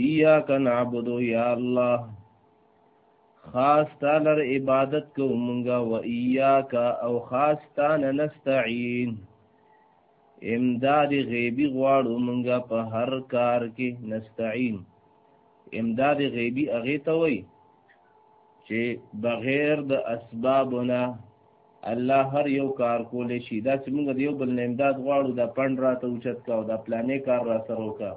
ایاک نعبد یا الله خاص تعالی عبادت کو مونږه و ایاک او خاص تعالی نستعين امداد غیبی غواړو مونږه په هر کار کې نستعين امداد غیبی اغه ته وای چې بغیر د اسبابونه الله هر یو کار کول شي دا چې موږ د یو بل نه امداد غواړو دا پند راته اوچت کا او دا پلانې کار را سره وکړو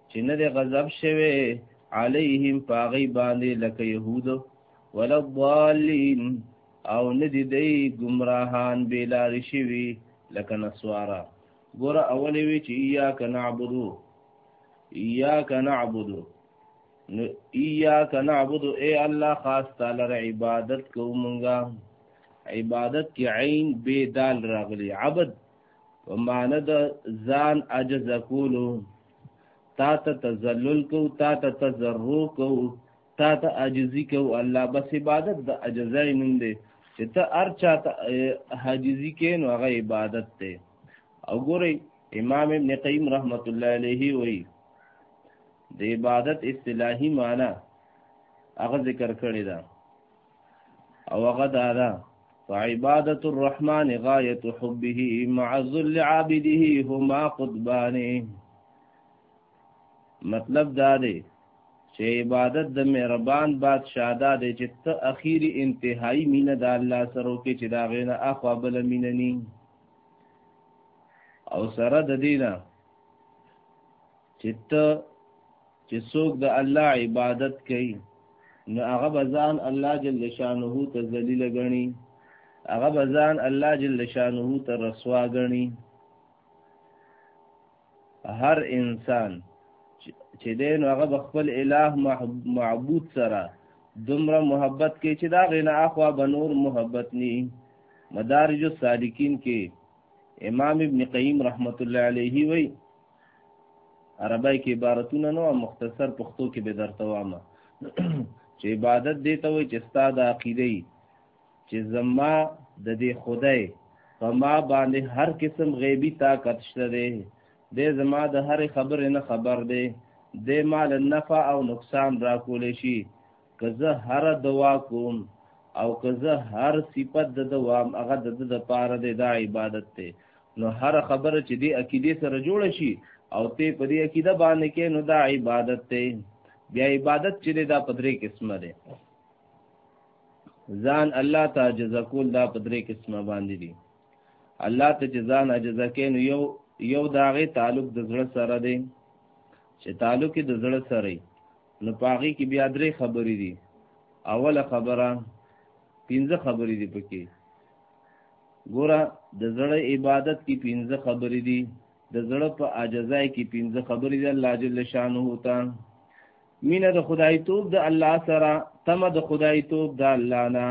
چې نه د غضب شوه علیهم پاغی باندې لکه يهود ولا الضالین او نه دي دی گمراهان بیلار شوی لکه نسوارا ګور اولې وی چې اياک نعبدو اياک نعبدو نو اياک نعبدو اے الله خاص تعالی عبادت کومنګا عبادت کې عین بے دال راغلی عبد ومانه د ځان عجز کولو تا ته تذلل کو تا ته تضرع کو تا ته عاجزی کو الله بس عبادت د عجزای نوم دی چې ته هر چا ته حاجزی کې نو هغه عبادت دی او ګورئ امام ابن قیم رحمت الله علیه وی د عبادت اصطلاحی معنی هغه ذکر کړی دا او هغه دا ده فعبادت الرحمن غایت حبه مع ذل عابده هما قطبان مطلب دا دی چې عبادت د مهربان بادشاہ دا دی چې ته اخیری انتهایی مینه د الله سره کې چې دا غینه اخوا بل مینه ني او سره د دینه چې ته چې څوک د الله عبادت کوي نو هغه بزان الله جل شانه ته ذلیل غني هغه بزان الله جل شانه ته رسوا غني هر انسان چې دین هغه خپل الٰه معبود سره دومره محبت کې چې دا غنه اخوا بنور محبت ني مدارج السالکین کې امام ابن قیم رحمت الله علیه وی عربی کې عبارتونه نو مختصر پښتو کې به درته وامه چې عبادت دی ته وي چې ستا د عقیده چې زما د دې خدای په ما باندې هر قسم غیبی طاقت شته دی د زما د هر خبرې نه خبر دی د مال نفع او نقصان را کول شي که زه هره دوا کوم او که زه هر صفت د دوام هغه د د پاره دی دا عبادت دی نو هر خبره چې دی عقیده سره جوړ شي او ته په دې عقیده باندې کې نو دا عبادت دی بیا عبادت چې دا په درې قسمه دی ځان الله ته جزا کول دا په درې قسمه باندې دي الله ته چې ځان عجزه کې نو یو یو د هغې تعلق د زړه سره دی چې تعلق یې د زړه سره وي نو په هغې کې بیا درې خبرې دي اوله خبره پنځه خبرې دي پکې ګوره د زړه عبادت کې پنځه خبرې دي د زړه په عاجزای کې پنځه خبرې دي الله جل شانه ته مینه د خدای توب د الله سره تمه د خدای توب د الله نه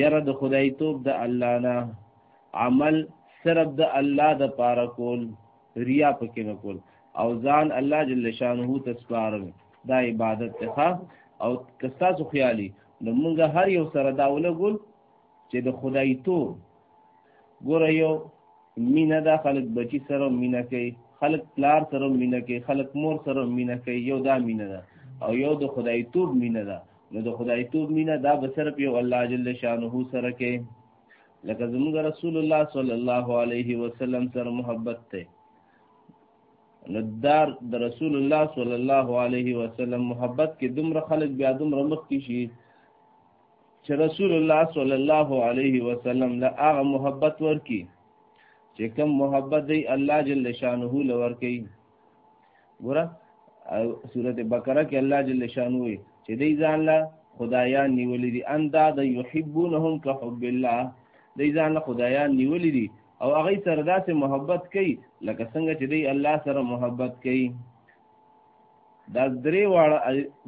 یره د خدای توب د الله نه عمل صرف د الله د پاره کول ریا پکې نه کول او ځان الله جل شانه ته سپارل دا عبادت ته او کستا سو خیالي نو موږ هر یو سره دا ولګول چې د خدای تو ګور یو مینا دا خلک بچی سره مینا کوي خلک پلار سره مینا کوي خلک مور سره مینا کوي یو دا مینا ده او یو د خدای توب مینا ده نو د خدای توب مینا دا به صرف یو الله جل شانه سره کې لکه زموږ رسول الله صلی الله علیه وسلم سره محبت ته ندار د رسول الله صلی الله علیه وسلم محبت کې دومره خلک بیا دومره مخ کې شي چې رسول الله صلی الله علیه وسلم له هغه محبت ورکی چې کوم محبت دی الله جل شانه لور کوي ګوره سورته بقره کې الله جل شانو وي چې دې ځان له خدایان نیولې دي اندا د یحبونهم کحب الله دې ځان له خدایان نیولې دي او هغه سره داسې محبت کوي لکه څنګه چې دې الله سره محبت کوي دا درې واړه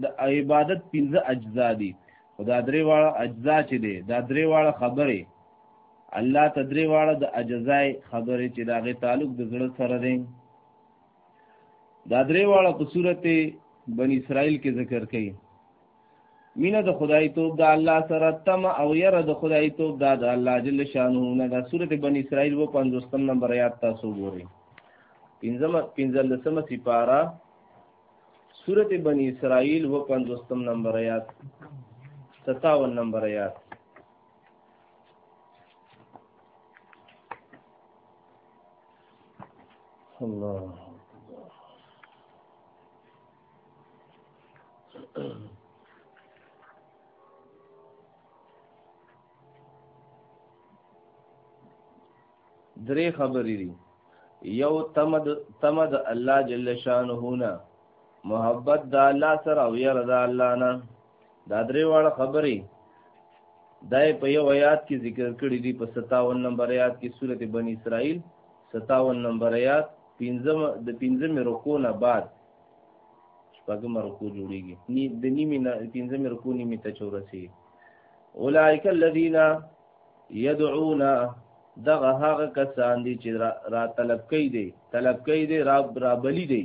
د عبادت پنځه اجزا دي خدا درې واړه اجزا چې دي دا درې واړه خبره الله تدری واړه د اجزای خبرې چې داغه تعلق د زړه سره دی دا درې واړه په صورت بن اسرائیل کې ذکر کړي مینه د خدای توب د الله سره تم او یره د خدای توب دا د الله جل شانه نه دا صورت بن اسرائیل و 50 نمبر آیات تاسو ګورئ پنځمه پنځلسمه سپاره سورت بنی اسرائیل و پنځوستم نمبر آیات 57 نمبر آیات الله درې خبرې دي یو تمد تمد الله جل شانه نه محبت د الله سره او ير د الله نه دا درې واړه خبرې دای په یو آیات کې ذکر کړی دی په 57 نمبر آیات کې سورته بنی اسرائیل 57 نمبر آیات پنځم د پنځم رکو نه بعد شپږم رکو جوړیږي نی د نیمه نه پنځم رکو نیمه ته چورسي اولائک الذین یدعون دغه هغه کسان دي چې را طلب کوي دي طلب کوي دي را رابلی دي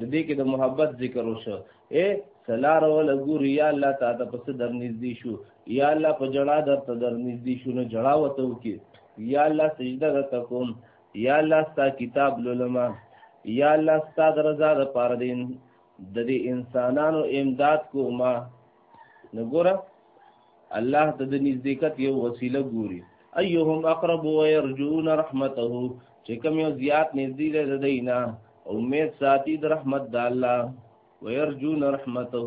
د دې کې د محبت ذکر وشو اے سلار ول ګور یا الله تعالی په صدر نږدې شو یا الله په جړا در ته در نږدې شو نو جړا وته وکي یا الله سجده در تکوم یا الله ستا کتاب لولما یا الله ستا درزا د پار دین د دې انسانانو امداد کوما نو ګوره الله ته د نزدېکت یو وسیله ګوري ايهم اقرب ويرجون رحمته چې کوم یو زیات نږدې دی د دینه امید ساتي د رحمت د الله ويرجون رحمته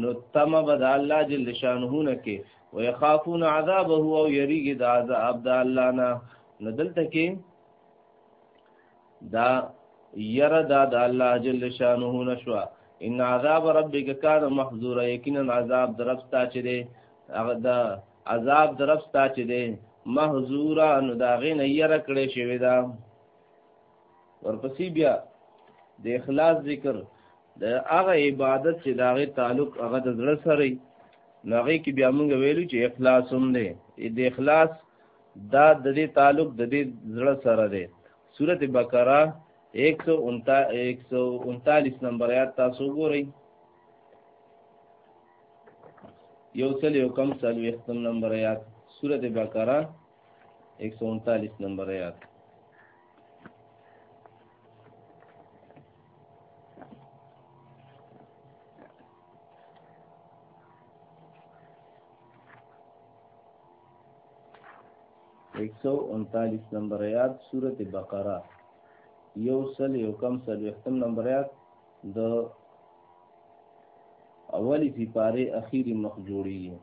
نو تم بد الله جل شانه نه کې ويخافون عذابه او يريګ د عذاب د الله نه ندلته کې دا یره دا د الله جل شانه نشوا ان عذاب ربک کان محذورا یقینا عذاب درفتا چې دی هغه دا عذاب درفتا چې دی محذورا نو دا غین یره کړې شوی دا ورپسې بیا د اخلاص ذکر د هغه عبادت چې دا غي تعلق هغه د زړه سره نه غي کې بیا موږ ویلو چې اخلاص هم دی د اخلاص دا د دې تعلق د دې زړه سره دی سورت بقره 139 نمبر آیات تاسو ګورئ یو سل یو کم سل ویختم نمبر آیات سورت بقره 139 نمبر آیات 139 نمبر آیات سورته بقره یو سل یو کم سل یختم نمبر آیات د اولی سپاره اخیری مخ جوړیږي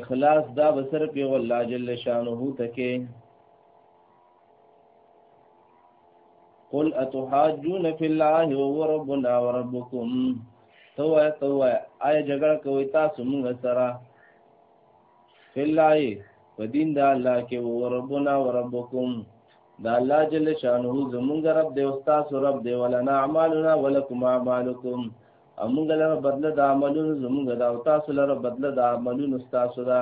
اخلاص دا بسر پیغ الله جل شانه تکه قل اتحاجون فی الله وهو ربنا وربکم تو تو آیا جګړه کوي تاسو موږ سره فی الله په دین د الله کې وهو ربنا وربکم دا الله جل شانه زمونږ رب دی او تاسو رب دی ولنا اعمالنا ولکم اعمالکم او موږ لره بدله د عملونو زموږ ده او تاسو لره بدله د عملونو ستاسو ده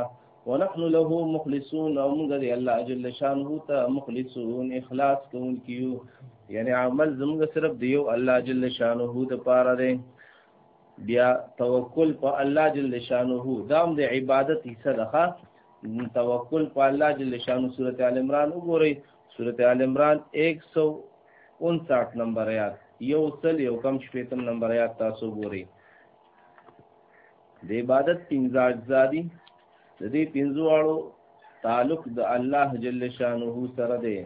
ونحن له مخلصون او موږ دی الله جل شانه ته مخلصون اخلاص کوونکیو یعنی عمل زموږ صرف دیو الله جل شانه ته پاره دی بیا توکل په الله جل شانه دام د عبادت حصہ ده توکل په الله جل شانه سورته ال عمران وګورئ سورته ال عمران 100 59 نمبر آیات یو سل یو کم شپیتم نمبر آیات تاسو ګوري د عبادت پنځه اجزا دي د دې پنځو اړو تعلق د الله جل شانه سره دی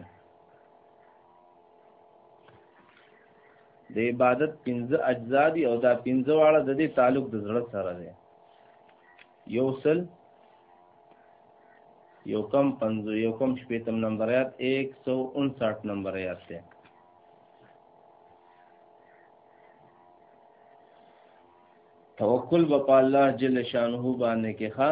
د عبادت پنځه اجزا دي او دا پنځه واړه د دې تعلق د زړه سره دی یو سل یو کم پنځو یو کم شپېتم نمبر یاد 159 نمبر یاد دی توکل په الله جل شانه باندې کې ښا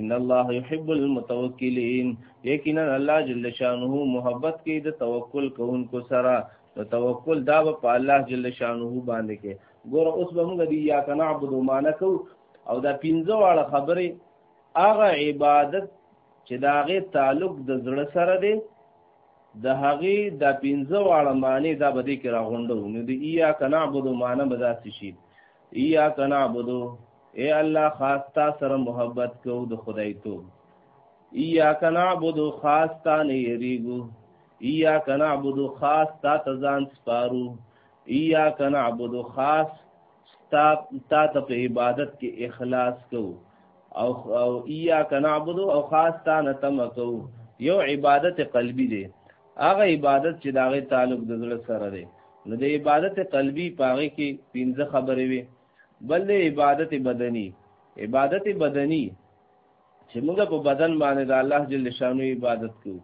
ان الله يحب المتوکلین یقینا الله جل شانه محبت کوي د توکل کوونکو سره د توکل دا په الله جل شانه باندې کې ګور اوس به موږ دی یا کنا عبد مانکو او دا پینځه واړه خبره هغه عبادت چې دا غي تعلق د زړه سره دی د هغه د پینځه واړه معنی دا به دې کې راغونډو نو دی یا کنا عبد مانه بداسي شي ایا کنا عبدو اے الله خاص تا سره محبت کو د خدای تو ایا کنا عبدو خاص تا نه یریګو ایا کنا عبدو خاص تا تزان سپارو ایا کنا عبدو خاص تا تا ته په عبادت کې اخلاص کو او او ایا کنا عبدو او خاص تا نه تم کو یو عبادت قلبی دی هغه عبادت چې د هغې تعلق د زړه سره دی نو د عبادت قلبي په هغې کې پنځه خبرې وي بل د عبادت بدني عبادت بدني چې موږ په بدن باندې د الله جل شانو عبادت کوو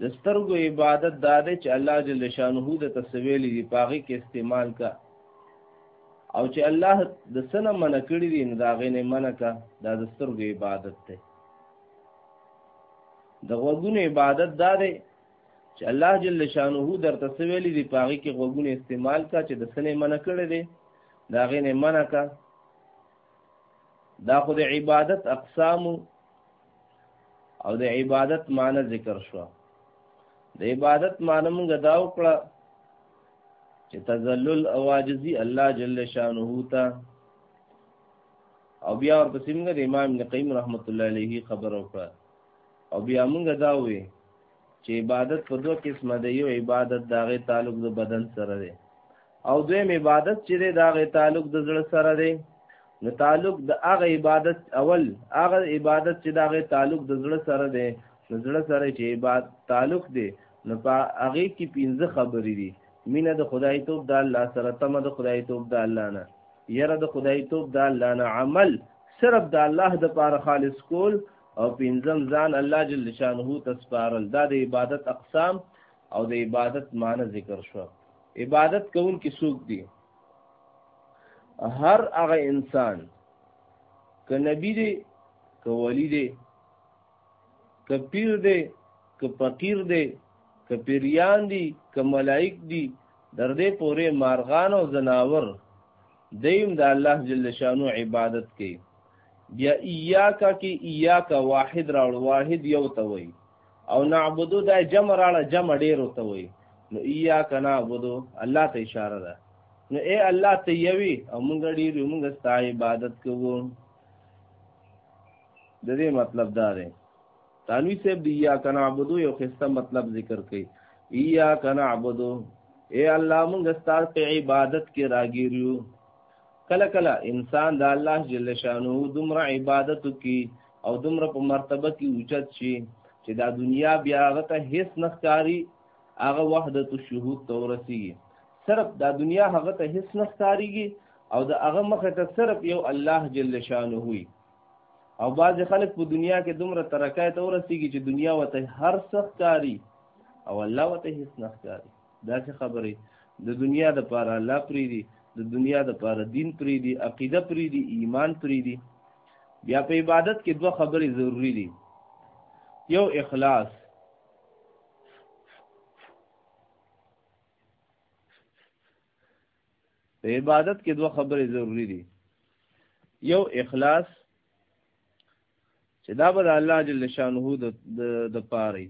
د سترګو عبادت دا دی چې الله جل شانه د تسویل دی پاغي کې استعمال کا او چې الله د سنه من کړی دی نو دا غینه منکا دا د سترګو عبادت دی د غوګونو عبادت دا دی چې الله جل شانه درته سویلې دی پاغي کې غوګونو استعمال کا چې د سنې منع کړی دی دا غینه منع کا دا خو د عبادت اقسام او د عبادت معنی ذکر شو د عبادت معنی موږ دا وکړه چې تذلل او عاجزي الله جل شانه ته او بیا ورپسې موږ د امام نقیم رحمت الله علیه خبر وکړه او بیا موږ دا وی چې عبادت په دوه قسمه دی یو عبادت داغه تعلق د بدن سره دی او دویم عبادت چې دی داغه تعلق د زړه سره دی نو تعلق د هغه عبادت اول هغه عبادت چې داغه تعلق د زړه سره دی د زړه سره چې عبادت تعلق دی نو په هغه کې پنځه خبرې دي مینه د خدای توپ د الله سره تمه د خدای توپ د الله نه یره د خدای توپ د الله نه عمل صرف د الله د پاره خالص کول او پنځم ځان الله جل شانه ته سپارل دا د عبادت اقسام او د عبادت معنی ذکر شو عبادت کون کې څوک دي هر هغه انسان ک نبی دی ک ولی دی ک پیر دی ک فقیر دی ک پیریان دی ک ملائک دی در دې پورې مارغان او زناور دیم د الله جل شانو عبادت کوي بیا ایاکا کې ایاکا واحد راوړ واحد یو ته وای او نعبدو دا جمع راړه جمع ډیر ته وای نو ایاکا نعبدو الله ته اشاره ده نو اے الله ته یوي او موږ ډیر موږ ستا عبادت کوو د دې مطلب دا دی تانوی صاحب دی یا کنا عبدو یو خسته مطلب ذکر کړي یا کنا عبدو اے الله موږ ستاسو په عبادت کې راګیریو کله کله انسان د الله جل شانو دومره عبادت کی او دومره په مرتبه کې اوچت شي چې دا دنیا بیا هغه ته هیڅ نخکاری هغه وحدت الشهود ته ورسیږي صرف دا دنیا هغه ته هیڅ نخکاریږي او د هغه مخه ته صرف یو الله جل شانه وي او بعض خلک په دنیا کې دومره ترقای ته ورسیږي چې دنیا وته هر سخت کاری او الله وته هیڅ نخکاری دا څه خبرې د دنیا د پاره الله پری دی د دنیا د پاره دین پری دی عقیده پری دی ایمان پری دی بیا په عبادت کې دوه خبرې ضروری دي یو اخلاص په عبادت کې دوه خبرې ضروری دي یو اخلاص چې دا به د الله جل شانه د د پاره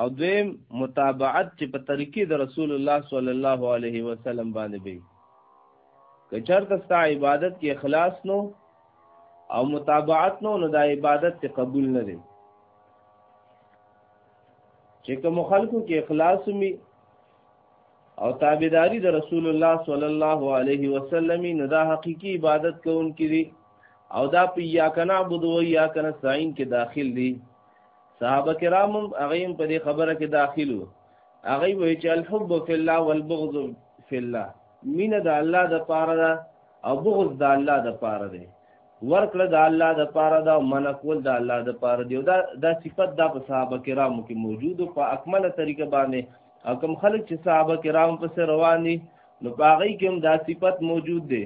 او دویم متابعت چې په طریقې د رسول الله صلی الله علیه وسلم باندې به که چرته ستا عبادت کې اخلاص نو او متابعت نو نو دا عبادت ته قبول نه دی چې کوم خلکو کې اخلاص می او تابعداري د رسول الله صلی الله علیه وسلم نه دا حقيقي عبادت کوونکې دي او دا په یا کنا بدو یا کنا ساين کې داخل دي صحابه کرام هغه په دې خبره کې داخلو هغه وی چې الحب فی الله والبغض فی الله مینه د الله د پاره ده او بغض د الله د پاره ده ورکړه د الله د پاره دا من کول د الله د پاره دی دا دا صفت دا په صحابه کرامو کې موجود په اکمله طریقه باندې او کوم خلک چې صحابه کرام پس روان دي نو باغی کې هم دا صفت موجود دی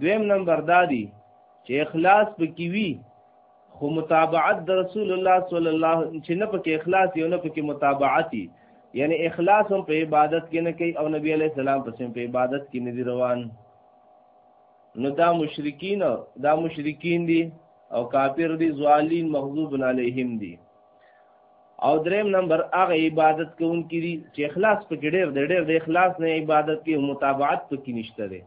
دویم نمبر دا دی چې اخلاص پکې وي خو متابعت د رسول الله صلی الله چې نه پکې اخلاص یو نه پکې متابعتي یعنی اخلاص هم په عبادت کې نه کوي او نبی علی السلام پسې په عبادت کې نه دی روان نو دا مشرکین دا مشرکین دي او کافر دي ظالم مغضوب علیهم دي او دریم نمبر هغه عبادت کوونکي دي چې اخلاص پکې ډېر دی ډېر د اخلاص نه عبادت کې متابعت پکې نشته دی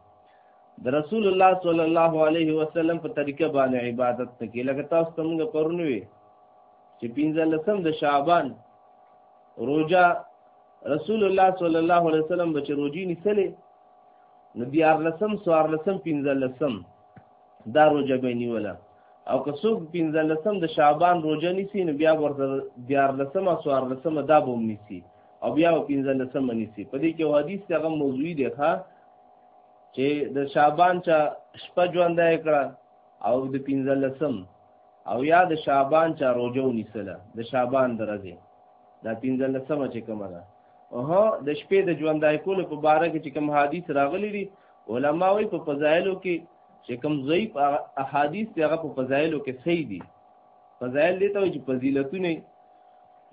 د رسول الله صلی الله علیه وسلم په طریقه باندې عبادت پکې لکه تاسو ته موږ پرونی وي چې پنځلسم د شعبان روزه رسول الله صلی الله علیه وسلم بچ روجی نیسلې نو دیار لسم سوار لسم پینزل لسم دا روجه به نیوله او که څوک پینزل لسم د شعبان روجه نیسی نو بیا ورته دیار لسم او سوار لسم دا بوم نیسی او بیا و پینزل لسم نیسی په دې کې حدیث هغه موضوعی دی ښا چې د شعبان چا شپه ژوند کړه او د پینزل لسم او یا د شعبان چا روجه نیسله د شعبان درځي دا پنځه لسمه چې کومه ده اوه د شپې د ژوندای کولو په باره کې چې کوم حدیث راغلی دي علما وایي په فضایلو کې چې کوم ضعیف احادیث دی هغه په فضایلو کې صحیح دي فضایل دي ته چې فضیلتونه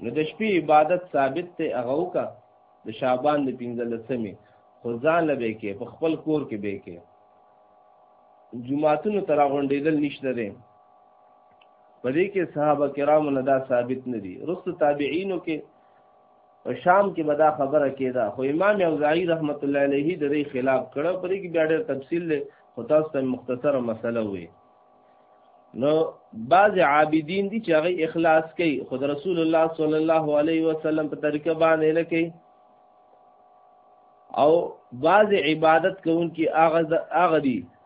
نو د شپې عبادت ثابت ته هغه وکړه د شعبان د پنځه لسمه خو ځان له به کې په خپل کور کې به کې جمعاتونو تراغونډېدل نشته دی په دې کې صحابه کرامو نه دا ثابت نه دي رسو تابعینو کې په شام کې به دا خبره کېده خو امام اوزاعي رحمت الله علیه د دې خلاف کړه په دې کې بیا ډېر تفصیل دی خو تاسو ته مختصره مسله وي نو بعض عابدین دي چې هغه اخلاص کوي خود رسول الله صلی الله علیه وسلم په طریقه باندې نه کوي او بعض عبادت کوونکي هغه هغه دي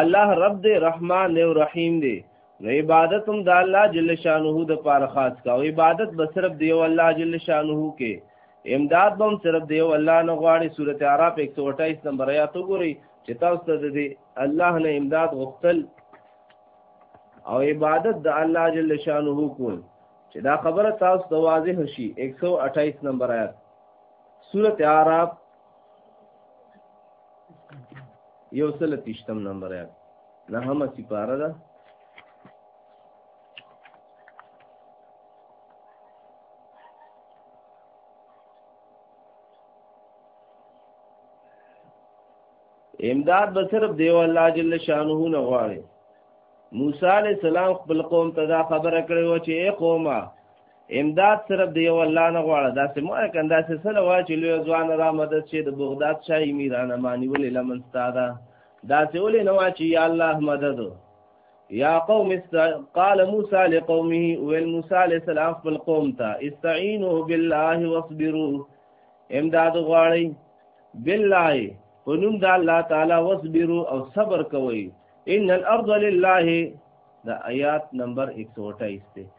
الله رب دې رحمان دی او رحیم دی نو عبادت هم د الله جل شانه د پاره خاص کا او عبادت به صرف دی او الله جل شانه کې امداد به هم صرف دی او الله نه غواړي سورته اعراف 128 نمبر آیات وګورئ چې تاسو ته دې الله نه امداد غوښتل او عبادت د الله جل شانه کول چې دا خبره تاسو ته واضح شي 128 نمبر آیات سورته اعراف یو سل تیشتم نمبر یاد نه هم سپاره ده امداد به صرف دیو الله جل شانه نه غواړي موسی علی السلام خپل قوم ته دا خبره کړې و چې اے قومه امداد صرف د یو الله نه غواړه داسې مو کنه داسې سره وای چې لوی ځوان را مدد شي د بغداد شاهي میرانه معنی ولې لمن ستاده داسې ولې نه وای چې یا الله مدد یا قوم است... قال موسی لقومه ول موسی علیہ السلام خپل قوم ته استعینوا بالله واصبروا امداد غواړي بالله پنوم د الله تعالی واصبروا او صبر کوئ ان الارض لله د آیات نمبر 128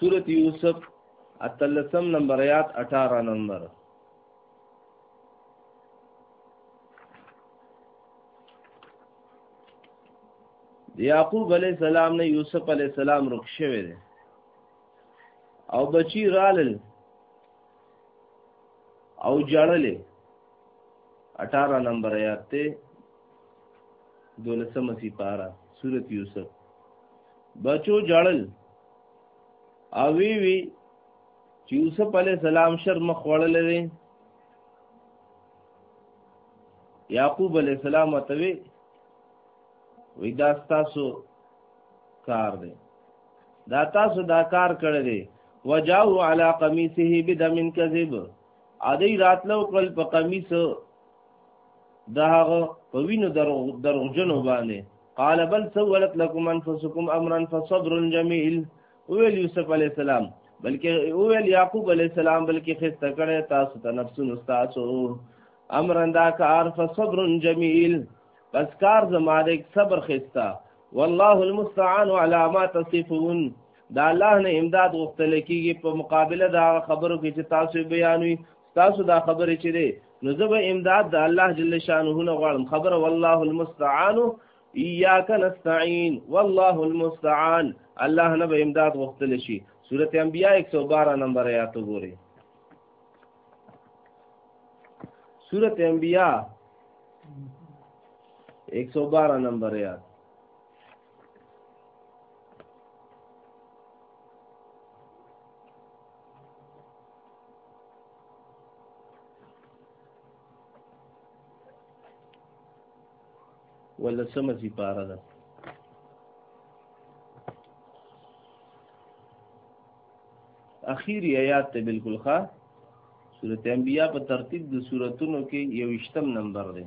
سورت یوسف اتلسم نمبر آیات 18 نمبر یعقوب علی السلام نه یوسف علی السلام رخ شوی دی او بچی رالل او جړلې 18 نمبر آیات ته دولسمه سی پارا سورت یوسف بچو جړل او وی وی چې یوسف علی السلام شر مخ وړل دي یعقوب علی السلام ته وی وی دا تاسو کار دی دا تاسو دا کار کړی دی وجاو علی قمیصه بدم کذب ادی راتلو کل په قمیص دا هغه په وینو دروغجنو باندې قال بل سولت لكم انفسكم امرا فصبر جميل ویل یوسف علی السلام بلکې ویل یعقوب علی السلام بلکې خسته کړه تاسو ته نفسونو تاسو امرا دا کار فصبر جميل بس کار زما د صبر خسته والله المستعان على ما تصفون دا الله نه امداد غوښتل کیږي په مقابله دا خبرو کې چې تاسو بیانوي تاسو دا خبرې چې دی نو زه به امداد د الله جل شانه نه غواړم خبره والله المستعان اياک نستعين والله المستعان الله نه به امداد غوښتل شي سوره انبیاء 112 نمبر آیات وګورئ سوره انبیاء 112 نمبر آیات ولسمه سي پاره ده اخیری آیات ته بالکل ښه سورۃ انبیاء په ترتیب د سوراتونو کې یو نمبر دی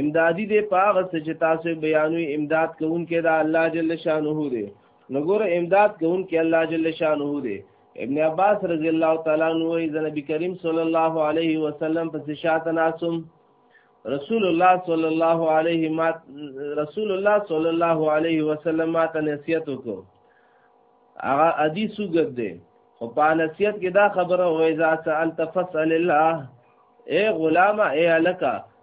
امدادی دی پاغه څه چې تاسو بیانوي امداد کوونکې دا الله جل شانه دی نګور امداد کوونکې الله جل شانه دی ابن عباس رضی الله تعالی عنہ وی د نبی کریم صلی الله علیه وسلم پس شاته ناسم رسول الله صلی الله علیه ما رسول الله صلی الله علیه وسلم ما ته نصیحت وکړ هغه حدیث وګد دی خو په نصیحت کې دا خبره وای ذا سألت فسأل الله اے غلامه اے الکا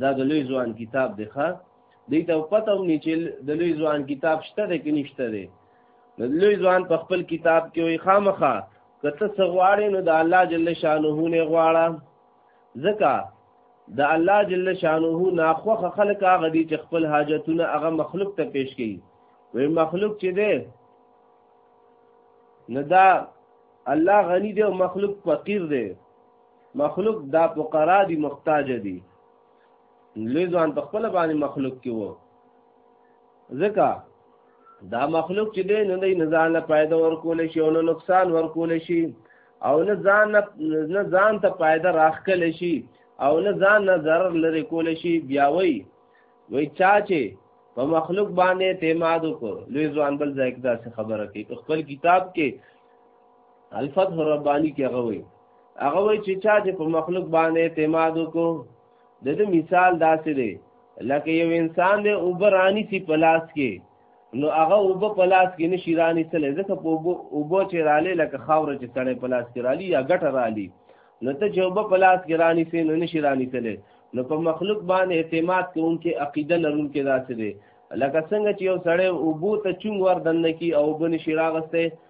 دا د لوی ځوان کتاب دی ښا دې ته پته هم نه چې د لوی ځوان کتاب شته دی کې نشته دی لوی ځوان په خپل کتاب کې وي خامخه کته سغواړې نو د الله جل شانه نه غواړه ځکه د الله جل شانه ناخوخه خلق هغه دي چې خپل حاجتونه هغه مخلوق ته پیش کړي وي مخلوق چې دی نه دا الله غني دی او مخلوق فقیر دی مخلوق دا فقرا دي محتاج دي لوی ځوان په خپل باندې مخلوق کې وو ځکه دا مخلوق چې دی نه دی نه ځان له پیدا ورکول شي او نه نقصان ورکول شي او نه ځان نه ځان ته پیدا راخکل شي او نه ځان نه ضرر لري کول شي بیا وای وای چا چې په مخلوق باندې اعتماد وکړ لوی ځوان بل ځای کې دا خبره کوي په خپل کتاب کې الفتح ربانی کې هغه وایي هغه وایي چې چا چې په مخلوق باندې اعتماد وکړو د دې مثال داسې دی لکه یو انسان دی وبرانی سی پلاس کې نو هغه وب پلاس کې نشي رانی سره ځکه په وب چې رالې لکه خاور چې سړې پلاس کې رالي یا ګټه رالي نو ته چې وب پلاس کې رانی سي نو نشي رانی سره نو په مخلوق باندې اعتماد کوونکې عقیده لرونکې داسې دی لکه څنګه چې یو سړی وب ته چون ور دنه کی او بن شي راغسته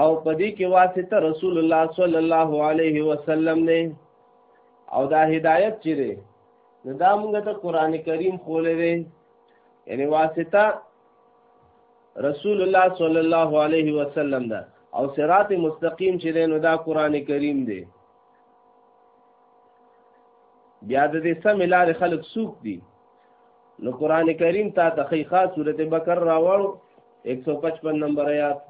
او په دې کې واسطه رسول الله صلی الله علیه وسلم نه او دا هدایت چې دی نو دا موږ ته قران کریم خولې دی یعنی واسطه رسول الله صلی الله علیه وسلم دا او صراط مستقیم چې دی نو دا قران کریم دی بیا د دې سم لارې خلق سوق دي نو قران کریم تا ته خی خاص سورته بقره راوړو 155 نمبر آیات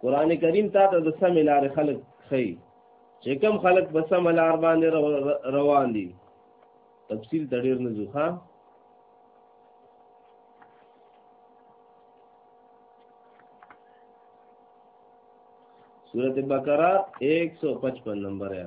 قران کریم تا ته د سم لار خلق خي چې کم خلق په سم لار باندې روان دي تفصیل تډیر نه ځوخه سورت بقرہ 155 نمبر ہے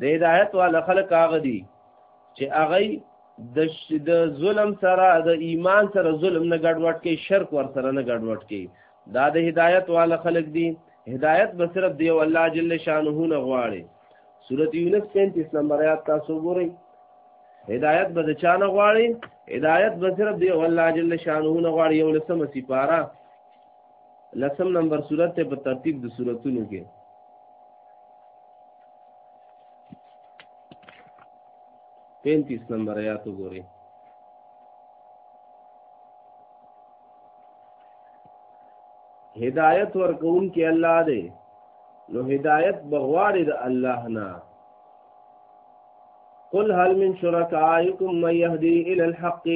د هدایت والا خلق هغه دي چې هغه د د ظلم سره د ایمان سره ظلم نه ګډوډ کې شرک ور سره نه ګډوډ کې دا د هدایت والا خلق دي هدایت به صرف دی او الله جل شانه نه غواړي سورۃ یونس 35 نمبر آیات تاسو ګورئ هدایت به د چانه غواړي هدایت به صرف دی او الله جل شانه نه غواړي یو لسمه سپاره لسم نمبر صورت ته په ترتیب د صورتونو کې پینتیس نمبر آیات وګورئ هدایت ورکون کې الله دی نو هدایت بغواړي د الله نه قل هل من شركائكم من يهدي الى الحق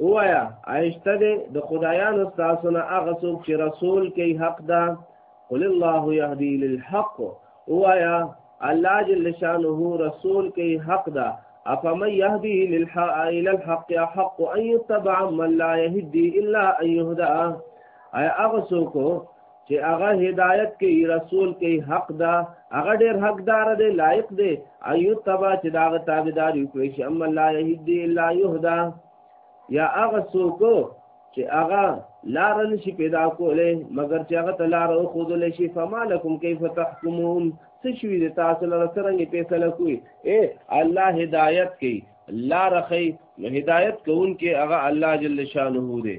وایا عائشته دې د خدایانو تاسو نه هغه څوک چې رسول کوي حق ده قل الله يهدي للحق وایا الله جل شانه رسول کوي حق ده افمن يهدي للحق الى الحق حق ان يتبع من لا يهدي الا ان يهدى اي هغه څوک چې هغه هدایت کوي رسول کوي حق ده هغه ډیر حقدار دی لایق دی ایو تبا چې دا هغه تابعدار یو کوي چې اما لا یهدی الا یهدا یا هغه څوک چې هغه لار نشي پیدا کولای مګر چې هغه تلار او خود له شي فما لكم كيف تحكمون څه شوی د تاسو لپاره څنګه فیصله کوي اے الله هدایت کوي لار خي هدایت کوونکې هغه الله جل شانه دی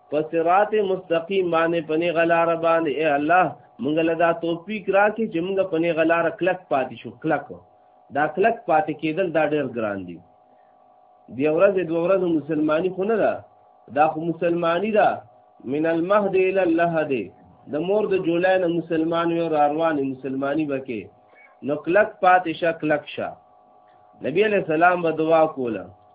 په صراط مستقیم باندې پنی غلار باندې اے الله مونږ له دا توفیق راکې چې مونږ پنی غلار کلک پاتې شو کلک دا کلک پاتې کېدل دا ډېر ګران دي دی ورځ د ورځ مسلمانی خو نه ده دا خو مسلمانی ده من المهد الى اللهد د مور د جولای نه مسلمان یو روان مسلمانی بکې نو کلک پاتې شه کلک شه نبی علیہ السلام به دعا کوله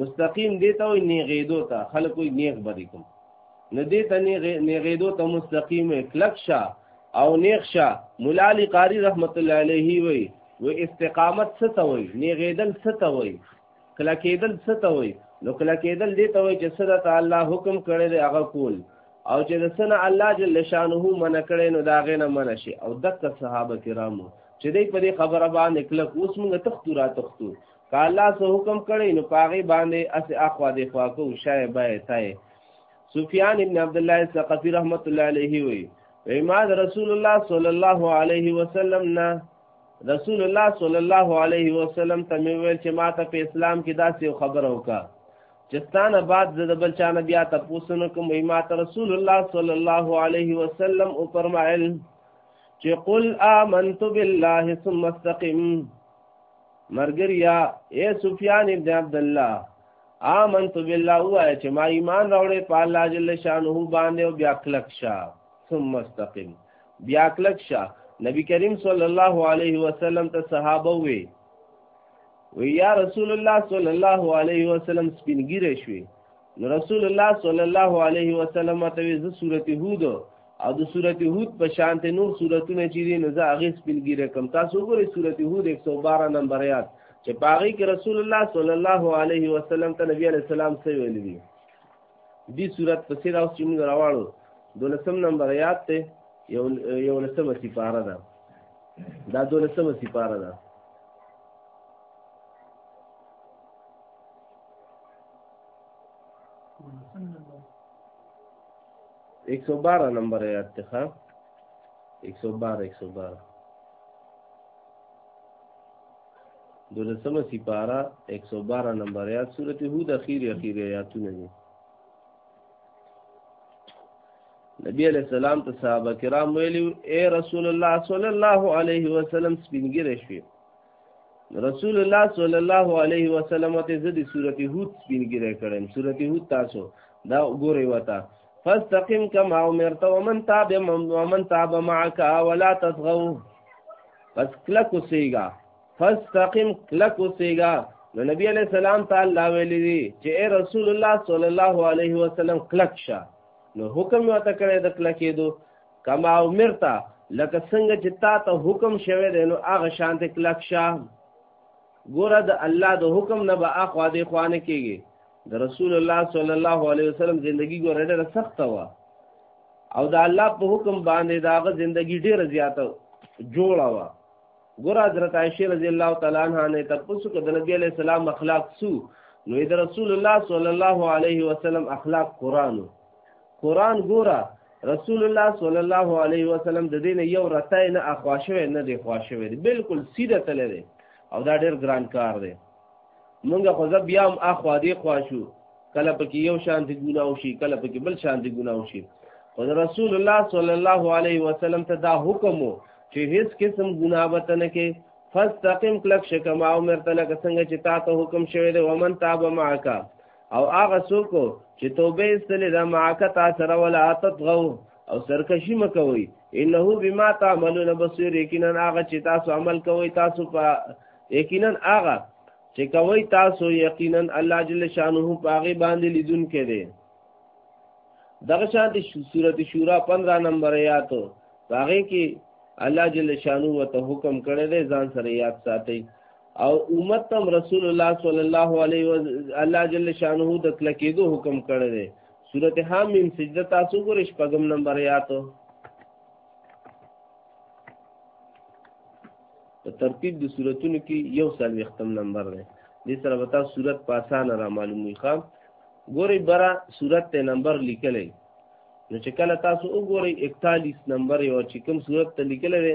مستقیم دی ته وي نیغېدو ته خلک وي نیغ بدی کوم نه دی ته نیغېدو ته مستقیم کلک شه او نیغ شه مولا علی قاری رحمت الله علیه وي و استقامت څه ته وي نیغېدل څه ته وي کلکېدل څه ته وي نو کلکېدل دی ته وي چې صدا تعالی حکم کړی دی هغه کول او چې د سنه الله جل شانه من کړي نو دا غنه من شي او دغه صحابه کرامو چې دې په دې خبره باندې کلک اوس موږ تختو را تختو که الله سو حکم کړی نو پاغي باندې اس اخوا دی خوا کو شای بای تای سفیان ابن عبد الله الثقفي رحمت الله علیه وی ایمان رسول الله صلی الله علیه وسلم نه رسول الله صلی الله علیه وسلم ته ویل چې ما ته په اسلام کې داسې خبر وکا چې ستانه بعد د بل چا نه بیا ته پوښتنه کوم ایمان رسول الله صلی الله علیه وسلم او فرمایل چې قل آمنت بالله ثم استقم مرګریا اے سفیان ابن عبد الله آمنت بالله وای چې ما ایمان راوړې په الله جل شانه باندې او بیا کلک شه ثم استقم بیا کلک شه نبی کریم صلی الله علیه وسلم ته صحابه وی وی یا رسول الله صلی الله علیه وسلم سپینګیره شوی نو رسول الله صلی الله علیه وسلم ته ز سورته هود او د سورته هود په شان ته نور سوراتونه چې دي نو زه هغه سپلګیره کم تاسو ګورئ سورته هود 112 نمبر یاد چې پاغي کې رسول الله صلی الله علیه وسلم ته نبی علی السلام څه ویل دي دي سورته په سیدا اوس چې موږ راوړو دولسم نمبر یاد ته یو یو لسمه سپاره ده دا دولسمه سپاره ده ایک سو بارہ نمبر ہے اتخاب ایک سو بارہ ایک سو بارہ دولسم سپارہ ایک سو بارہ نمبر ہے سورت ہود اخیر اخیر آیاتونه دي نبی علیہ السلام ته صحابه کرام ویلي اے رسول الله صلی الله علیه وسلم سپینګره شوی رسول الله صلی الله علیه وسلم ته زه د سورته هود سپینګره کړم سورته هود تاسو دا ګوري وتا فاستقم كما امرت ومن تاب ومن تاب معك ولا تطغوا پس کلک سیگا فاستقم کلک سیگا نو نبی علیہ السلام تعالی ویلی دی چې اے رسول الله صلی الله علیه وسلم کلک شه نو حکم وته کړی د کلکې دو کما امرتا لکه څنګه چې تا ته حکم شوه دی نو هغه شانت کلک شه ګوره د الله د حکم نه به اخوا دی خوانه کیږي د رسول الله صلی الله علیه وسلم زندگی ګوره ډیره سخته و او د الله په حکم باندې داغه زندگی ډیره زیاته جوړه و ګوره حضرت عائشه رضی الله تعالی عنها نه تاسو کو د نبی علی السلام اخلاق سو نو د رسول الله صلی الله علیه وسلم اخلاق قران قران ګوره رسول الله صلی الله علیه وسلم د دین یو رتای نه اخواشوي نه دی خواشوي بالکل سیده تل دی او دا ډیر ګران کار دی مونږ خو زه بیا هم اخوا دی خواشو کله پکې یو شان دی ګناه وشي کله پکې بل شان دی ګناه وشي او رسول الله صلی الله علیه وسلم ته دا حکم وو چې هیڅ قسم ګناه وته نه کې فاستقم کلک شکما عمر تلک څنګه چې تا ته حکم شوی دی ومن تاب معک او هغه څوک چې توبه استلې د معاکت سره ولا تطغو او سرکشي مکوي انه بما تعملون بصير یقینا هغه چې تاسو عمل کوي تاسو په یقینا هغه چې کوي تاسو یقینا الله جل شانه په هغه باندې لیدون کړي دغه شان د سورته شورا 15 نمبر آیاتو هغه کې الله جل شانو وته حکم کړی دی ځان سره یاد ساتي او امت تم رسول الله صلی الله علیه و الله جل شانه د کلکېدو حکم کړی دی سورته حامیم سجده تاسو ګورئ شپږم نمبر یاتو په ترتیب د سوراتونو کې یو سل وختم نمبر دی دې سره به تاسو صورت په اسانه را معلوموي ښه ګورئ برا صورت ته نمبر لیکلی نو چې کله تاسو وګورئ 41 نمبر یو چې کوم صورت ته لیکلی دی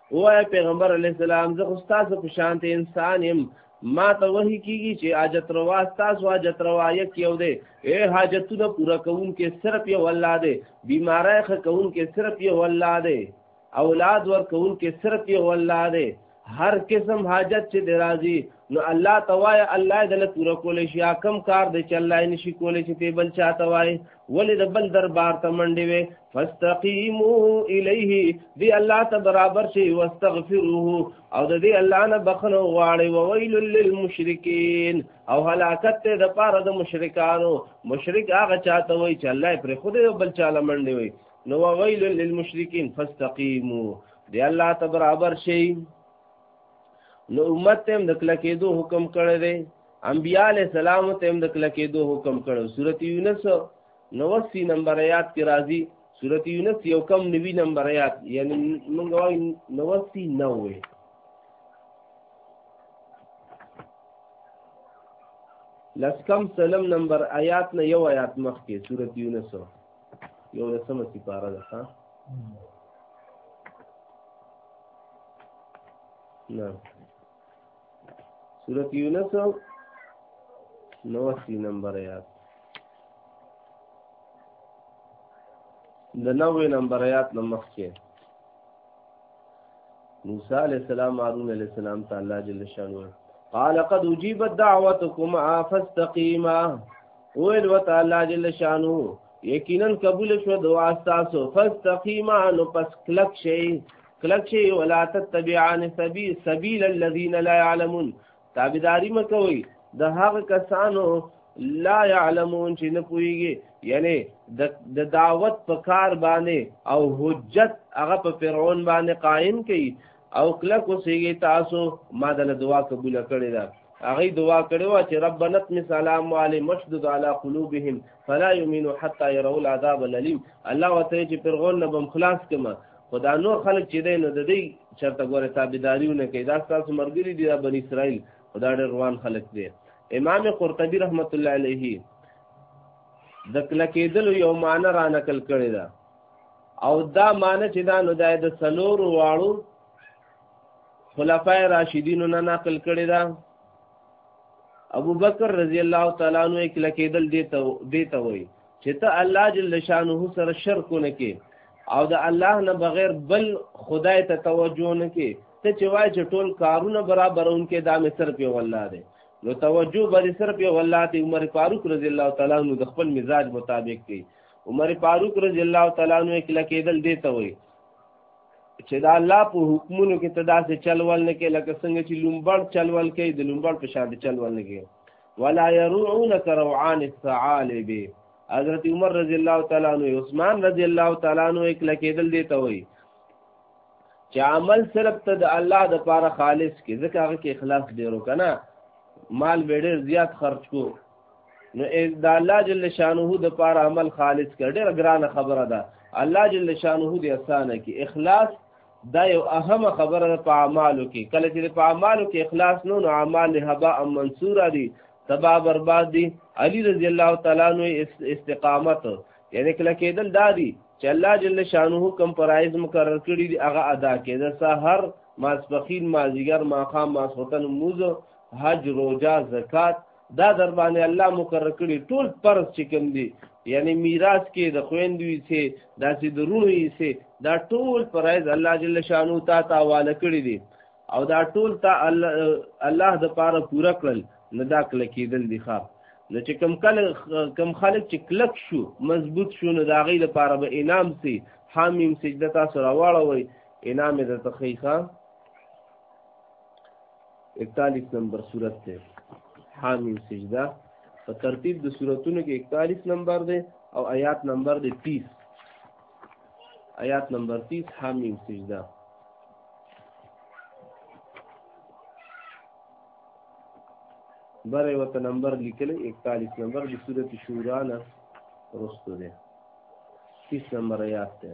وای پیغمبر علی السلام زه خو تاسو په شان ته انسان يم ما ته وਹੀ کیږي چې حاجت روا تاسو حاجت روا یک یو دی اے حاجتونه پورا کوون کې صرف یو الله دی بیمارای خ کوون کې صرف یو الله دی اولاد ور کوون کې صرف یو الله دی هر قسم حاجت چې درازي نو الله توای الله دل پورا کول شي کم کار دی چې الله نشي کول شي په بل چا توای ولې د بل دربار ته منډي وي فاستقیمو الیه دی الله ته برابر شي واستغفروه او د دې الله نه بخنه غواړي او ویل للمشرکین او هلاکت ته د پاره د مشرکانو مشرک هغه چاته وای چې الله پر خود بل چاله منډي وای نو ویل للمشرکین فاستقیمو دی الله ته برابر شي نو امت تم د کله کېدو حکم کړی دی انبیاء علیہ السلام تم د کله کېدو حکم کړو سورته یونس نوسی نمبر آیات کې راځي سورت یونس یو کم نوی نمبر آیات یعنی موږ وایو نوسی نوې لسکم سلم نمبر آیات نه یو آیات مخکې سورت یونس یو لسمه سپاره ده ها نه سورت یونس نواسی نمبر آیات د نوې نمبر آیات نه مخکې موسی علیہ السلام هارون علیہ السلام تعالی جل شانو قال قد اجيبت دعوتكما فاستقيما ويل وتعالى جل شانو یقینا قبول شو دعا تاسو فاستقیما نو پس کلک شي کلک شي ولا تتبعان سبي سبيل الذين لا يعلمون تابعداري مکوي د هغه کسانو لا يعلمون چې نه پويږي یعنی د دعوت په کار باندې او حجت هغه په فرعون باندې قائم کړي او کلک وسیږي تاسو ما د دعا قبول کړی ده هغه دعا کړې و چې ربنا تمس علی مال مشدد علی قلوبهم فلا یؤمنو حتا يروا العذاب الالم الله وتعالى چې فرعون نه بم خلاص کما خو دا نور خلک چې دی نو د دی چرته ګوره تابعداریونه کوي دا ستاسو مرګري دي دا بنی اسرائیل خو دا ډېر روان خلک دی امام قرطبي رحمت الله علیه د کلکېدلو یو معنی را نقل کړی ده او دا معنی چې دا نو د سلور واړو خلفای راشدینو نه نقل کړی ده ابو بکر رضی الله تعالی عنہ کلکېدل دیته دیته وایي چې ته الله جل شانه سره شرک نه کې او د الله نه بغیر بل خدای ته توجه نه کې ته چې وای چې ټول کارونه برابرون کې دا مې صرف یو الله دی نو توجه به صرف یو الله دی عمر فاروق رضی الله تعالی عنہ د خپل مزاج مطابق دی عمر فاروق رضی الله تعالی عنہ کله کېدل دی ته وای چې دا الله په حکمونو کې تداسې چلول نه کې لکه څنګه چې لومبړ چلول کې د لومبړ په شان چلول نه کې ولا يرعونك روعان الثعالب حضرت عمر رضی الله تعالی عنہ عثمان رضی الله تعالی عنہ اکل کېدل دی ته وای چې عمل صرف ته د الله د پاره خالص کې ځکه هغه کې اخلاص ډیرو کنه مال به ډیر زیات خرج کو نو د الله جل شانه د پاره عمل خالص کړه ډیره ګرانه خبره ده الله جل شانه دې اسانه کې اخلاص دا یو اهمه خبره ده په اعمالو کې کله چې په اعمالو کې اخلاص نو نو اعمال هبا ام منصوره دي تبا برباد دي علي رضی الله تعالی نو استقامت یعنی کله کېدل دا دي چې الله جل شانه کوم فرایض مقرر کړی دي هغه ادا کړي د سحر ماسپخین مازیګر ماخام ماسوتن موزه حج روزه زکات دا در باندې الله مقرر کړي ټول فرض چې کوم دي یعنی میراث کې د خويندو یې سي داسې درونو یې سي دا ټول فرایض الله جل شانو تا تا والا کړی دي او دا ټول تا الله د پاره پورا کړل نه دا کله کېدل دي ښا نو چې کم کله کم خلک چې کلک شو مضبوط شو نو دا غي د پاره به انعام سي حامیم سجده تاسو راوړوي انعام د تخیخه 41 نمبر صورت ده حامیم سجده په ترتیب د صورتونو کې 41 نمبر ده او آیات نمبر ده 30 آیات نمبر 30 حامیم سجده بره وته نمبر لیکل 41 نمبر د صورت شورا نه رستو ده 30 نمبر آیات ده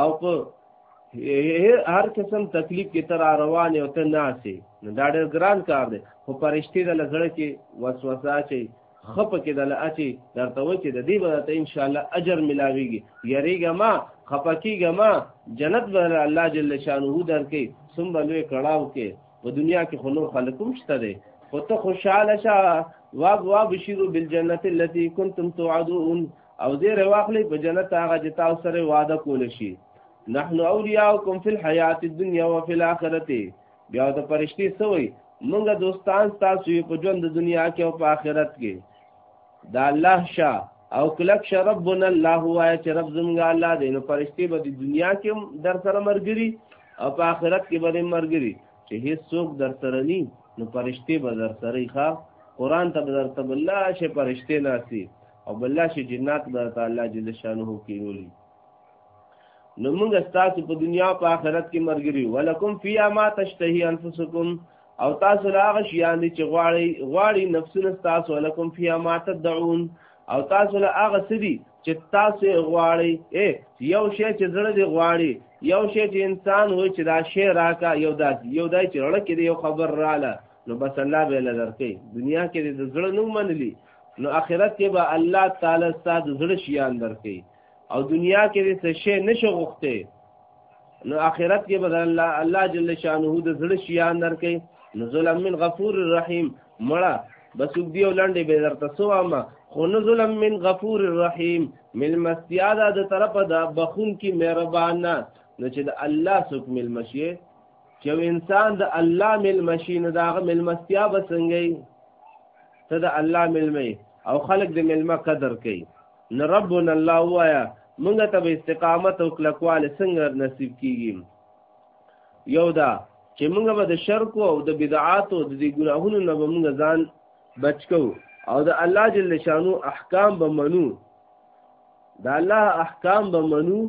او په هر قسم تکلیف کې تر روان او ته ناسي نو دا ډېر ګران کار دی خو پرشتي د لزړه کې وسوسه اچي خپ کې د لاچي درته و چې د دې به ته ان شاء الله اجر ملاويږي یریګه ما خپکیګه ما جنت به الله جل شانه درکې سم بلوي کړهو کې په دنیا کې خو نور خلکوم شته دی خو ته خوشاله شه واب واب شیرو بالجنت التي كنتم توعدون او دې رواخلې په جنت هغه چې تاسو سره وعده کول شي نحن اولیاءکم فی الحیات الدنیا و فی الاخرته بیا د پرشتي سوی موږ دوستان تاسو په ژوند د دنیا کې او په آخرت کې دا الله شاه او کلک شه ربنا الله وای چې رب زموږ الله دې نو پرشتي به د دنیا کې در سره مرګري او په آخرت کې به مرګري چې هیڅ څوک در سره ني نو پرشتي به در سره ښه قران ته به در ته الله شه پرشتي ناسي او بل شي جنات به تعالی جل شانه کینولي نو موږ تاسو په دنیا او په آخرت کې مرګري ولکم فی ما تشتهی انفسکم او تاسو لا غشیان دي چې غواړي غواړي نفسونه تاسو ولکم فی ما تدعون او تاسو لا هغه سدي چې تاسو غواړي اے یو شی چې زړه دی غواړي یو شی چې انسان وای چې دا شی راکا یو داس یو دای چې رړه کې دی یو خبر رااله نو بس الله به لدرکې دنیا کې د زړه نو منلی نو آخرت کې به الله تعالی ستاسو زړه شیان درکې او دنیا کې څه شی نشو غوښته نو آخرت کې به الله الله جل شانه د زړه شیان درکې نو ظلم من غفور الرحیم مړه بس دی ولندې به درته سوامه خو نه ظلم من غفور الرحیم مل مستیاده د طرف دا بخون کی مهربان نه نو چې د الله سوک مل مشي چې انسان د الله مل مشي نه داغه مل مستیا بسنګي ته د الله ملمه او خلق د ملمه قدر کوي نه ربنا الله وایا مونږ ته به استقامت او کلکوال څنګه نصیب کیږي یو دا چې مونږ به د شرک او د بدعات او د ګناهونو نه به مونږ ځان بچکو او د الله جل شانو احکام به منو د الله احکام به منو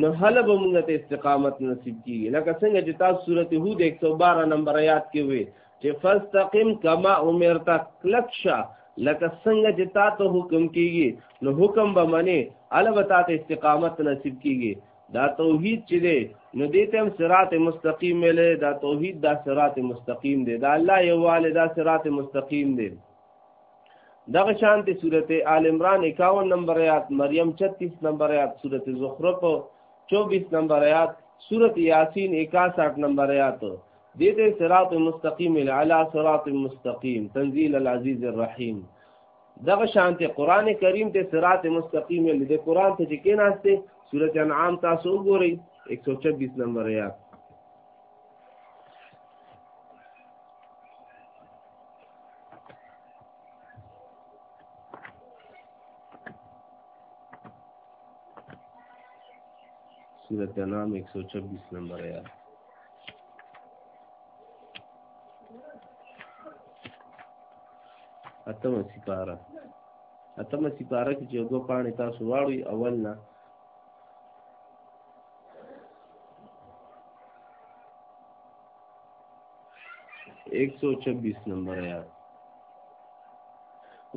نو هله به مونږ ته استقامت نصیب کیږي لکه څنګه چې تاسو سورته هود 112 نمبر آیات کې وي چې فاستقم کما امرت کلک شه لکه څنګه چې تا ته حکم کیږي نو حکم به منی البته ته استقامت نصیب کیږي دا توحید چې دی نو دې ته صراط مستقیم ملې دا توحید دا صراط مستقیم دی دا الله یو والي دا صراط مستقیم دی دغه شانتي سورته آل عمران 51 نمبر آیات مریم 36 نمبر آیات سورته زخرف 24 نمبر آیات سورته یاسین 61 نمبر آیات دې ته صراط مستقیم الاعلى صراط مستقیم تنزيل العزيز الرحيم دغه شانته قران کریم ته صراط مستقیم له دې قران ته چې کېناسته سورته انعام تاسو وګورئ 126 نمبر آیات سورة نام 126 نمبر آیات اتمه سپاره اتمه سپاره کې چې دوه پاڼې تاسو واړوي اول نه ایک سو چبیس نمبر یاد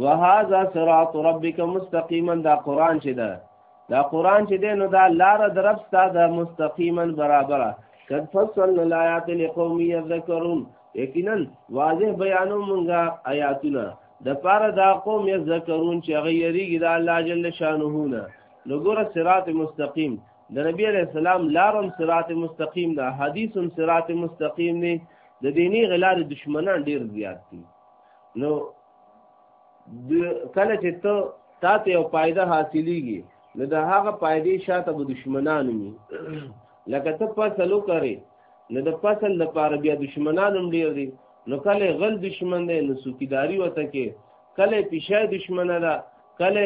وهذا صراط ربك مستقيما دا قران چې ده دا قران چې دی نو دا لار درف ستا دا مستقیما برابره قد فصلنا الآيات لقوم يذكرون یقینا واضح بیانو مونږه آیاتونه د پاره دا قوم یذکرون چې هغه یریږي د الله جل شانه نه نو ګوره صراط مستقیم د نبی علیہ السلام لارم صراط مستقیم دا حدیثم صراط مستقیم دی د دینی غلار دشمنان ډیر زیات دي نو کله چې ته تا ته یو پایده حاصلېږي نو د هغه پایدې شاته به دشمنان وي لکه ته فصل وکړې نو د فصل لپاره بیا دشمنان هم ډېر دي نو کله غل دشمن دی نو سوکیداری وته کې کله پیشه دشمن ده کله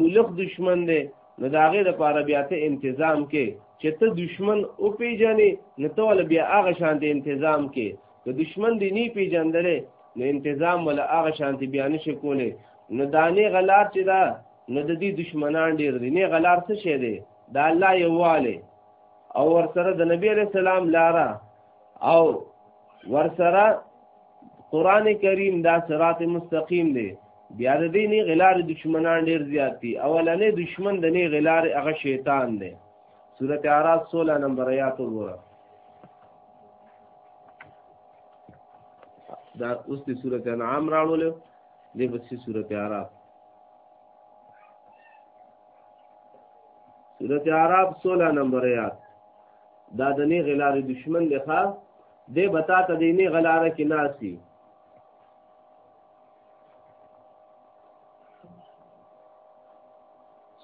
ملک دشمن دی نو د هغې لپاره بیا ته انتظام کې چې ته دشمن وپېژنې نو ته ول بیا هغه شان د انتظام کې که دشمن دی نه پیژندلې نو انتظام ولا هغه شانتی بیان شي کولې نو دانه غلار چې دا نو د دې دشمنان ډیر دي نه غلار څه شه دي دا الله یواله او ورسره د نبی علی سلام لارا او ورسره قران کریم دا صراط مستقیم دی بیا د دې نه غلار دشمنان ډیر زیات دي اولنې دشمن د نه غلار هغه شیطان دی سورته اعراف 16 نمبر آیات وګوره دا اوس د سورت انعام راړول دی بس سورت اعراف سورت اعراف 16 نمبر یاد دا د نه غلار دشمن دی ښا دی بتا ته دی نه غلار کې ناسي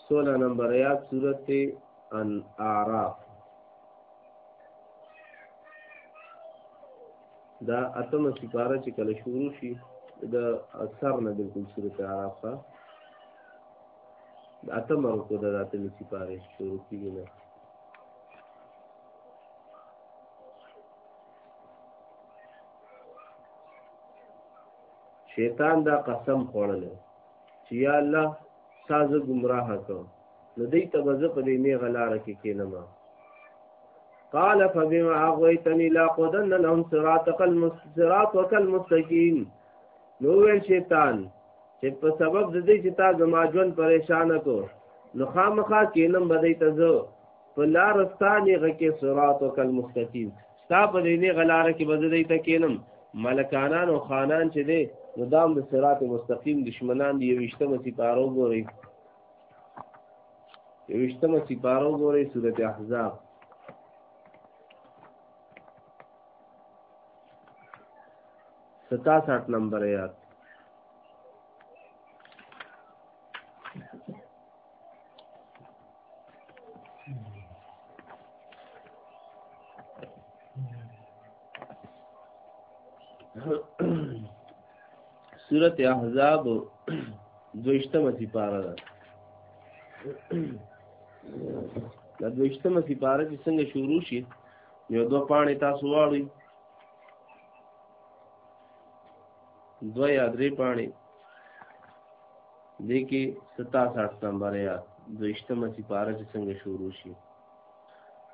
سولہ نمبر آیات سورت الاعراف دا اتم سپاره چې کله شروع شي د اثر نه بالکل سورت الاعراف ته د اتم رکو د اتم سپاره شروع کیږي نه شیطان دا قسم خوړل چې یا الله سازه گمراه کو نو دې ته به زه په دې نیغه لاره کې کینم قال فبما اغويتني لا قدن لهم صراطك المستقيم المستقيم نو ویل شیطان چې په سبب د دې چې تا زما ژوند پریشان کو نو خامخا کینم بدې ته زه په لار ستاني غکه صراطك المستقيم ستا په دې نه غلاره کې بزدې ته کینم ملکانان او خانان چې دې نو دام د صراط مستقیم دشمنان دی یوشتمه سپارو ګوري یوشتمه سپارو ګوري سورۃ احزاب ستا ساٹھ نمبر یاد سورت احزاب دوشتمه سپاره ده دا دوشتمه سپاره چې څنګه شروع شي یو دو پاڼې تاسو واړی دو یا درې پاڼې دې کې 67 نمبر یا دویشتمه سپاره چې څنګه شروع شي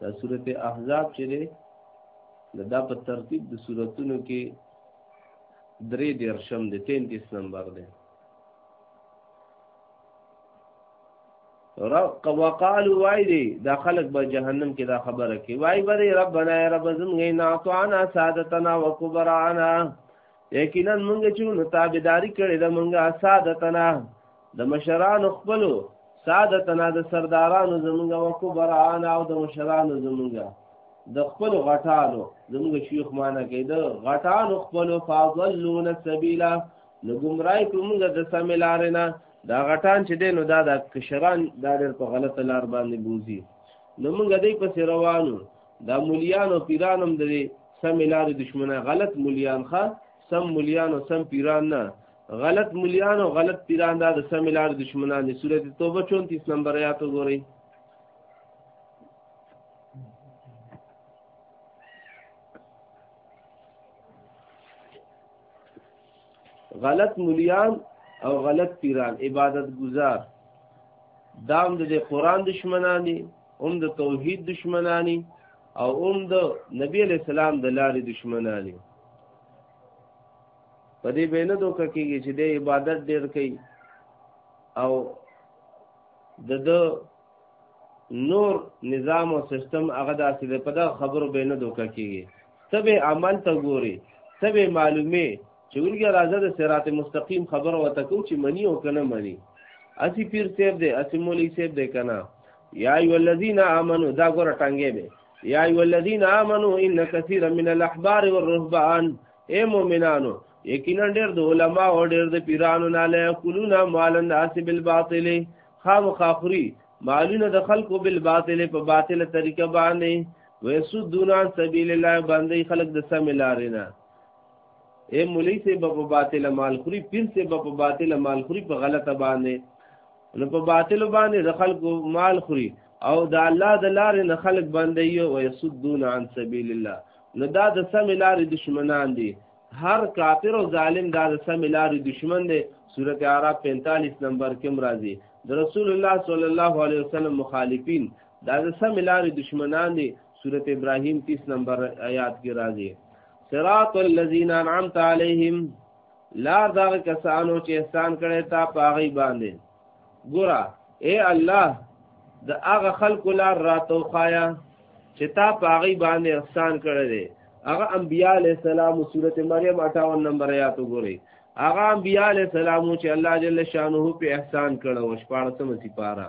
دا سورته احزاب چې ده دا په ترتیب د سوراتونو کې درې دیرشم دی 33 نمبر دی وقالو وای دی دا خلق به جهنم کې دا خبره کوي وای بری ربنا رب زمغینا طعنا سادتنا وکبرانا یقینا مونږ چې نو تابعداري کړې ده مونږه سادتنا د مشرانو خپلو سادتنا د سردارانو زمونږه وکبران او د مشرانو زمونږه د خپل غټانو زموږ شیخ معنا کوي د غټانو خپل فاضلون سبیلا نو گمراهی کومګه د سمې لارې نه دا غټان چې دی نو دا د کشران دا ډېر په غلطه لار باندې بوزي نو موږ دې پسې روانو دا مولیان او پیران هم د سم لار دشمنه غلط مولیان ښا سم مولیان او سم پیران نه غلط مولیان او غلط پیران دا د سم لار دشمنان دي سورته توبه 34 نمبر آیات وګورئ غلط مليان او غلط پیران عبادت گزار دام د دې قران دشمنان دي هم د توحید دشمنانی او هم د نبی علی السلام د لارې دشمنانی په دې بینه دوکه کېږي چې د عبادت ډېر کوي او د د نور نظام او سیستم هغه داسې د په دا خبرو بینه دوکه کېږي تبه عمل ته ګوري تبه معلومه چې ورګه راځه د صراط مستقیم خبر او تکو چې منی او کنه منی اسی پیر صاحب دی اسی مولوی صاحب دی کنه یا ای الذین آمنو دا ګور ټنګې به یا ای الذین آمنو ان کثیر من الاحبار والرهبان اے مومنانو یقینا ډېر د علما او ډېر د پیرانو نه له کولونه مال الناس بالباطل خام خاخری مالونه د خلکو بالباطل په باطل طریقه باندې ويسدون عن سبيل الله باندې خلک د سم لارې نه اے مولوی سے په باطل مال خوري پیر سے په باطل مال خوري په غلطه باندې نو په باطل باندې د خلکو مال خوري او د الله د لارې نه خلک باندې یو او یسدون عن سبیل الله نو دا د سم لارې دشمنان دي هر کافر او ظالم دا د سم لارې دشمن دی سورته اعراف 45 نمبر کې مرাজি د رسول الله صلی الله علیه وسلم مخالفین دا د سم لارې دشمنان دي سورته ابراهیم 30 نمبر آیات کې راځي صراط الذين انعمت عليهم لار دا کسانو چې احسان کړي تا پاغي باندې ګورا اے الله د هغه خلکو لار راتو خایا چې تا پاغي باندې احسان کړي دي هغه انبیاء علی السلام سورته مریم 58 نمبر آیات وګورئ هغه انبیاء علی السلام چې الله جل شانه په احسان کړو شپارسمه سپاره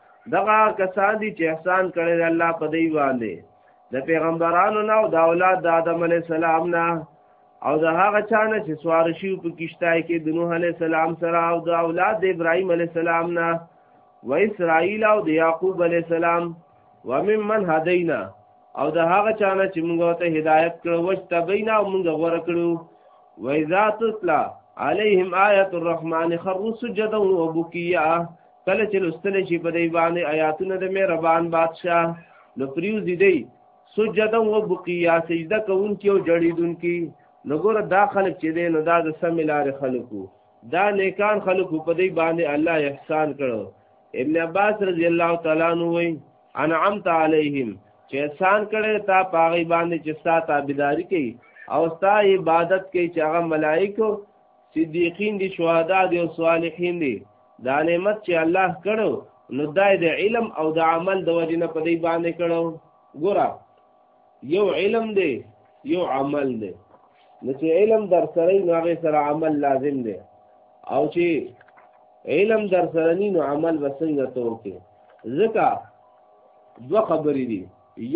دغه کسان دي چې احسان کړی دی الله په دی باندې د پیغمبرانو نه او د اولاد د آدم علی السلام نه او د هغه چا نه چې سوار شي په کشتای کې د نوح علی السلام سره او د اولاد د ابراهیم علی السلام نه و اسرائیل او د یعقوب علی السلام و ممن هدینا او د هغه چا نه چې موږ ته هدایت کړو وچ تبینا او موږ غوړه کړو و اذا تطلع عليهم آية الرحمن خروا سجدا وبكيا کله چې لوستل شي په دی باندې آیاتونه د مهربان بادشاہ نو پریوزی دی سجدا و بقیا سجده کوونکی او جړیدونکی نو ګوره دا خلک چې دی نو دا د سم لارې خلکو دا نیکان خلکو په دی باندې الله احسان کړو ابن عباس رضی الله تعالی عنہ وی انعمت علیہم چې احسان کړي تا پاغي باندې چې ستا تابعداري کوي او ستا عبادت کوي چې هغه ملائکه صدیقین دي شهدا دي او صالحین دي دا نعمت چې الله کړو نو دای د علم او د عمل د وجې نه په دې باندې کړو ګوره یو علم دی یو عمل دی نو چې علم در سره نو هغه سره عمل لازم دی او چې علم در سره نو عمل وسنګ ته وکي ځکه دوه خبرې دي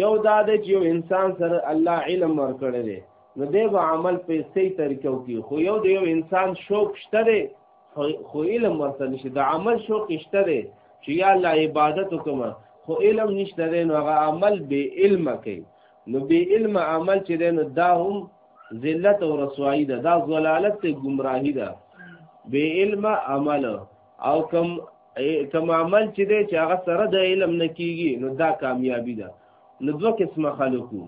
یو دا دی چې یو انسان سره الله علم ورکړی دی نو دی به عمل په صحیح طریقه وکړي خو یو د یو انسان شوق شته دی خو علم ورته نشي د عمل شوق شته دی چې یا الله عبادت وکم خو علم نشته دی نو هغه عمل به علم کوي نو به علم عمل چې دی نو دا هم ذلت او رسوایی ده دا ضلالت ته گمراهی ده به علم عمل او کم کم عمل چې دی چې هغه سره د علم نه کیږي نو دا کامیابی ده نو دوه قسمه خلکو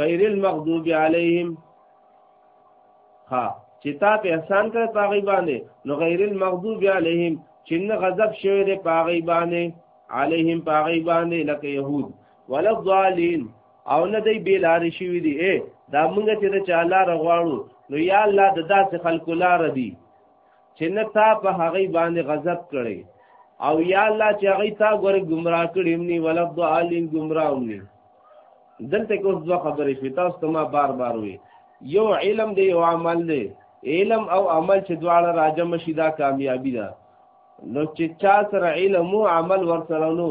غیر المغضوب علیهم ها چې تا په احسان کړ پاغي باندې نو غیر المغضوب علیهم چې نه غضب شوی دی پاغي باندې علیهم پاغي باندې لکه يهود ولا الضالین او نه دی بیلار شوی دی اے دا موږ چې د چا لار غواړو نو یا الله د داسې خلکو لار دی چې نه تا په هغه باندې غضب کړي او یا الله چې هغه تا ګور گمراه کړي مني ولا ضالین گمراه مني دلته کوم ځو خبرې شوي تاسو ته ما بار بار وي یو علم دی یو عمل دی علم او عمل چې دواړه راجم شي دا کامیابی ده نو چې چا سره علم او عمل ورسره نو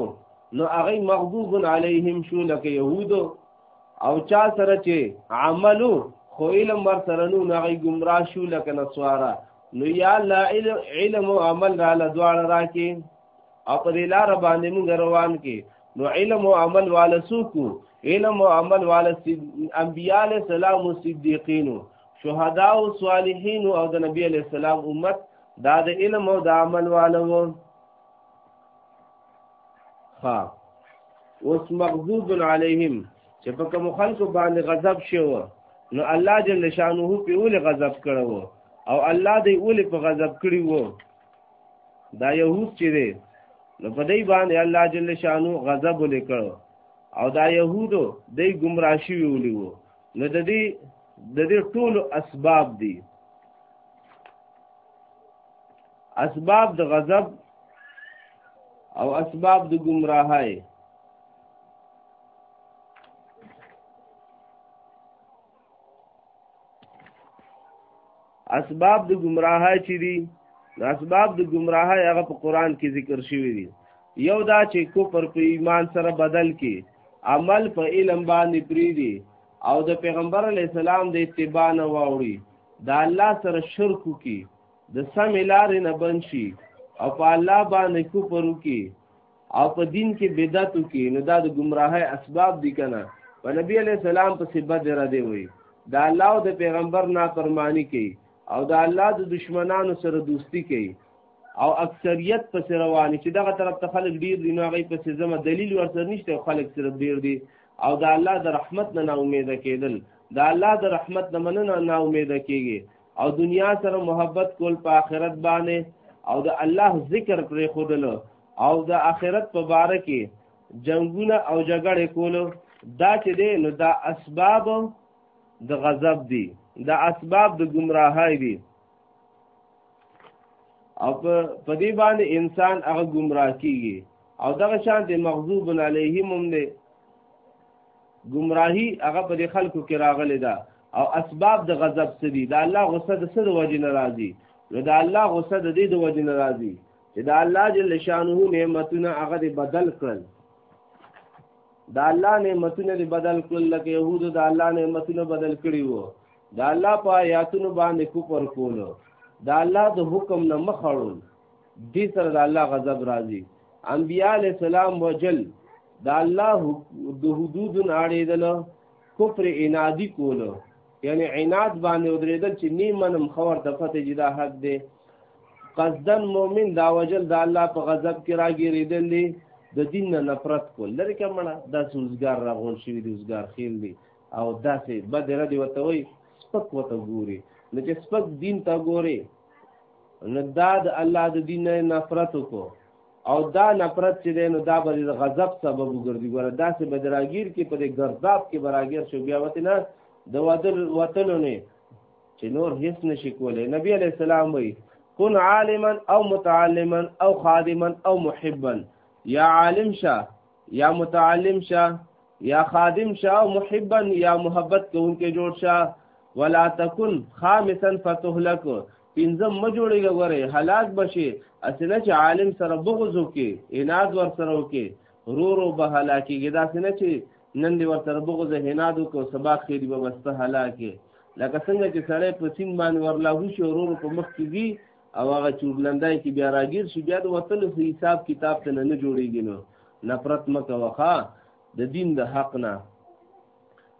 نو هغه مغضوب علیهم شو لکه يهودو او چا سره چې عملو خو علم ور سره نو هغه گمراه شو لکه نسوارا نو یا الله علم او عمل را لدواړه راکې او په دې لار باندې موږ روان کې نو علم او عمل والا سوکو علم او عمل والا انبیاء علیہ السلام او صدیقین شهدا او صالحین او د نبی علیہ السلام امت دا د علم او د عمل والو ها اوس مغضوب علیهم چې په کوم خلکو باندې غضب شو نو الله جل شانه په اول غضب کړو او الله دې اول په غضب کړی وو دا يهود چې دی نو په دې باندې الله جل شانه غضب وکړو او دا يهودو دې گمراه شي ویلو نو د دې د دې ټولو اسباب دي اسباب د غضب او اسباب د گمراهۍ اسباب د گمراهۍ چې دي د اسباب د گمراهۍ هغه په قران کې ذکر شوی دي یو دا چې کفر په ایمان سره بدل کې عمل په علم باندې پریدي او د پیغمبر علی السلام د اتباع نه واوړي دا الله سره شرک کی د سم لارې نه بنشي او په الله باندې کفر کی او په دین کې بدعت کی نو دا د گمراهۍ اسباب دي کنه په نبی علی السلام په سبب را دی وي دا الله او د پیغمبر نافرمانی کوي او دا الله د دشمنانو سره دوستی کوي او اکثریت پس رواني چې دغه طرف ته خلک ډیر دي نو هغه پس زموږ دلیل ورسره نشته خلک صرف ډیر دي او د الله د رحمت نه نا امید کېدل د الله د رحمت نه مننه نا امید کېږي او دنیا سره محبت کول په آخرت باندې او د الله ذکر پرې خودل او د آخرت په باره کې جنگونه او جګړې کول دا چې دی نو دا اسباب د غضب دي دا اسباب د گمراهۍ دي او په دې باندې انسان هغه گمراه کیږي او دغه شان دی مغضوب علیهم هم دی گمراهی هغه په خلکو کې راغلی ده او اسباب د غضب څه دي د الله غصه د څه د وجې نه راځي نو د الله غصه د دې د وجې نه راځي چې د الله جل شانه نعمتونه هغه دی بدل کړل د الله نعمتونه دی بدل کړل لکه يهودو د الله نعمتونه بدل کړي وو د الله په آیاتونو باندې کوپر کولو د الله د حکم نه مخړول دې سره د الله غضب راځي انبیاء علی السلام وجل د الله د حدود اړېدل کفر انادي کول یعنی عناد باندې ودرېدل چې نیم منم خبر د فتح جدا حق دی قصدن مؤمن دا وجل د الله په غضب کې راګیریدل دي د دین نه نفرت کول لري کمنه دا سوزګار راغون شوی دی سوزګار خیل دی او داسې بدره دی وته وي سپک وته ګوري نو چې سپک دین ته ګوري نو دا د الله د دین نه نفرت کو او دا نفرت چې دی نو دا به د غضب سبب وګرځي ګوره داسې به د راګیر کې په د ګرداب کې به راګیر شو بیا وته نه د وتلو نه چې نور هیڅ نشي کولی نبی علیه السلام وایي کن عالما او متعلما او خادما او محبا یا عالم شه یا متعلم شه یا خادم شه او محبا یا محبت کوونکې جوړ شه ولا تکن خامسا فتهلک پنځم مه جوړېږه غورې هلاک بشي اسنه چې عالم سره بغض وکي عناد ور سره وکي رو رو به هلاکېږي دا سنه چې نن دی ور سره بغض هناد وکړو سبا خیر به وسته هلاکې لکه څنګه چې سړی په سین باندې ورلاهو شي ورور په مخ کې وي او هغه چورلندای کې بیا راګیر شي بیا د وتل په حساب کتاب ته نه جوړیږي نو نفرت مکه وخا د دین د حق نه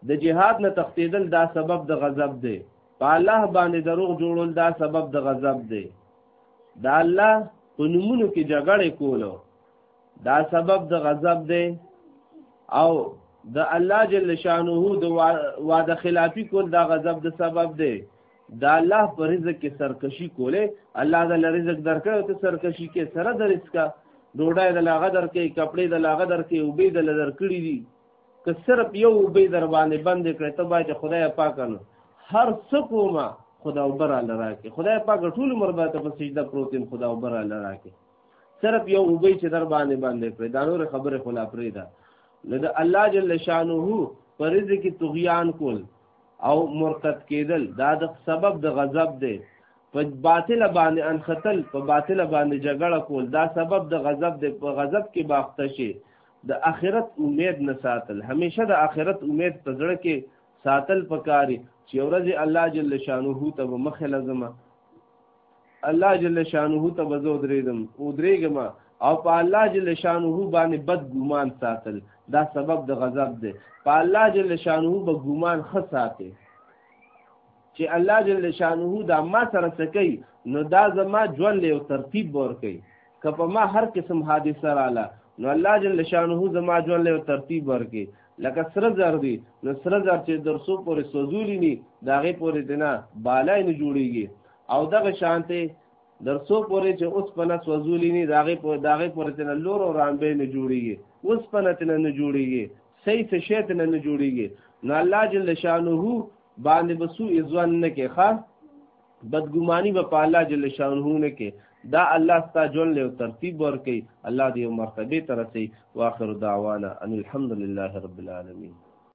د جهاد نه تختیدل دا سبب د غضب دی په الله باندې دروغ جوړول دا سبب د غضب دی دا الله په نمونه کې جګړه کولو دا سبب د غضب دی او د الله جل شانه د وعده خلافی کول دا غضب د سبب دی دا الله پر رزق کې سرکشي کوله الله د رزق درکړ ته سرکشي کې سره د رزق ډوډۍ د لاغه درکې کپڑے د لاغه درکې او به د لدر کړی دي که صرف یو به در باندې بند کړې ته باید خدای پاک نه هر څه کومه خدا وبر الله راکې خدای پاک ټول عمر به ته په سجده پروتین خدا وبر الله راکې صرف یو به چې در باندې بند کړې دا نور خبره خلا پرې ده لدا الله جل شانه پر رزق طغیان کول او مرتد کېدل دا د سبب د غضب دی په باطل باندې انختل په باطل باندې جګړه کول دا سبب د غضب د غضب کې باخته شي د آخرت امید نه ساتل همیشه د آخرت امید په زړه کې ساتل پکاري چې ورځ الله جل شانه ته به مخه لازم الله جل شانه ته به زو درېدم او درېګم او په الله جل شانه باندې بد ګمان ساتل دا سبب د غضب دی په الله جل شانه به ګمان خ ساتي چې الله جل شانه دا ما سره سکی نو دا زما ژوند له ترتیب ور کوي که په ما هر قسم حادثه رااله نو الله جل شانه زما ژوند له ترتیب ور کوي لکه سره زر دی نو سره زر چې درسو پورې سوزولی ني داغه پورې دنا بالای نه جوړیږي او دغه شانته درسو پورې چې اوس پنه سوزولی ني داغه پورې داغه پورې دنا لور او رانبه نه جوړیږي اوس پنه تنه نه جوړیږي صحیح څه شی تنه نه جوړیږي نو الله جل شانه باندې به سوء ځوان نه کې ښا بدګماني به په الله جل شانه نه کې دا الله ستا جون له ترتیب ورکي الله دې مرتبه ترسي واخر دعوانا ان الحمد لله رب العالمين